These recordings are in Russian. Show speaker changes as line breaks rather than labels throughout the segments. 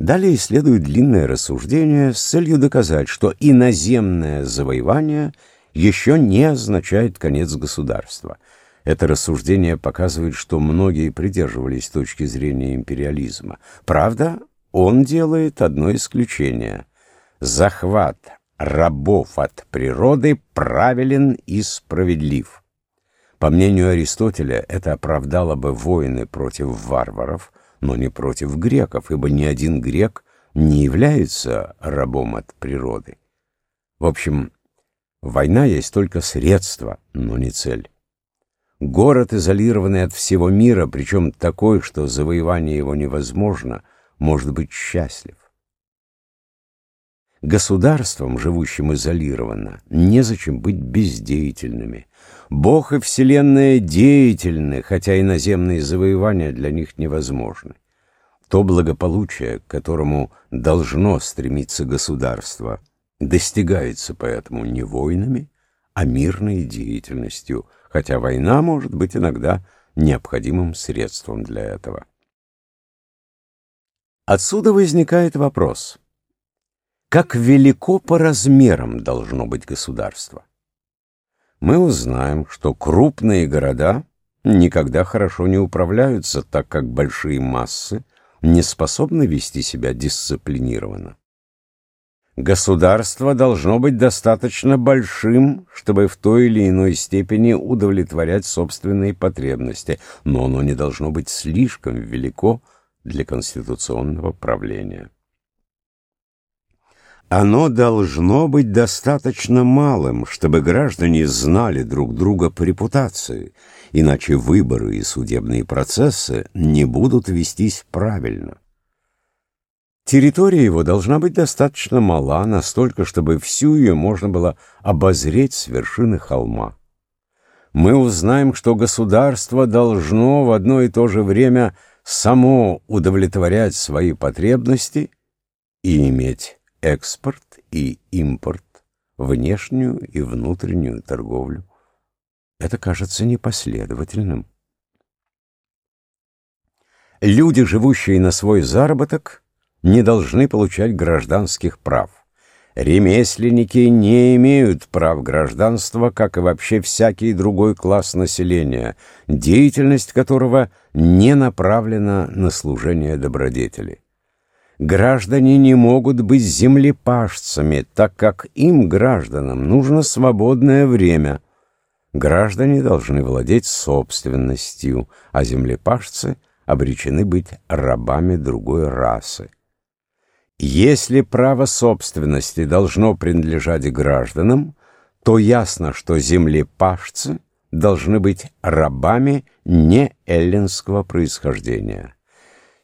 Далее следует длинное рассуждение с целью доказать, что иноземное завоевание еще не означает конец государства. Это рассуждение показывает, что многие придерживались точки зрения империализма. Правда, он делает одно исключение. Захват рабов от природы правилен и справедлив. По мнению Аристотеля, это оправдало бы войны против варваров, но не против греков, ибо ни один грек не является рабом от природы. В общем, война есть только средство, но не цель. Город, изолированный от всего мира, причем такой, что завоевание его невозможно, может быть счастлив. Государствам, живущим изолированно, незачем быть бездеятельными. Бог и Вселенная деятельны, хотя иноземные завоевания для них невозможны. То благополучие, к которому должно стремиться государство, достигается поэтому не войнами, а мирной деятельностью, хотя война может быть иногда необходимым средством для этого. Отсюда возникает вопрос – как велико по размерам должно быть государство. Мы узнаем, что крупные города никогда хорошо не управляются, так как большие массы не способны вести себя дисциплинированно. Государство должно быть достаточно большим, чтобы в той или иной степени удовлетворять собственные потребности, но оно не должно быть слишком велико для конституционного правления. Оно должно быть достаточно малым, чтобы граждане знали друг друга по репутации, иначе выборы и судебные процессы не будут вестись правильно. Территория его должна быть достаточно мала, настолько, чтобы всю ее можно было обозреть с вершины холма. Мы узнаем, что государство должно в одно и то же время само удовлетворять свои потребности и иметь экспорт и импорт, внешнюю и внутреннюю торговлю. Это кажется непоследовательным. Люди, живущие на свой заработок, не должны получать гражданских прав. Ремесленники не имеют прав гражданства, как и вообще всякий другой класс населения, деятельность которого не направлена на служение добродетели. Граждане не могут быть землепашцами, так как им, гражданам, нужно свободное время. Граждане должны владеть собственностью, а землепашцы обречены быть рабами другой расы. Если право собственности должно принадлежать гражданам, то ясно, что землепашцы должны быть рабами не эллинского происхождения.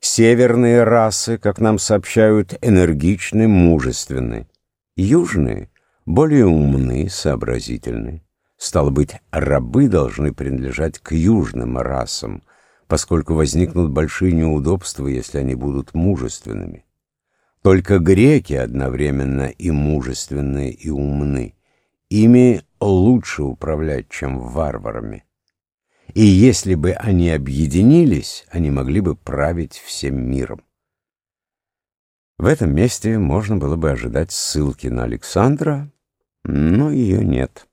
Северные расы, как нам сообщают, энергичны, мужественны. Южные более умны, сообразительны. Стало быть, рабы должны принадлежать к южным расам, поскольку возникнут большие неудобства, если они будут мужественными. Только греки одновременно и мужественны, и умны. Ими лучше управлять, чем варварами и если бы они объединились, они могли бы править всем миром. В этом месте можно было бы ожидать ссылки на Александра, но ее нет.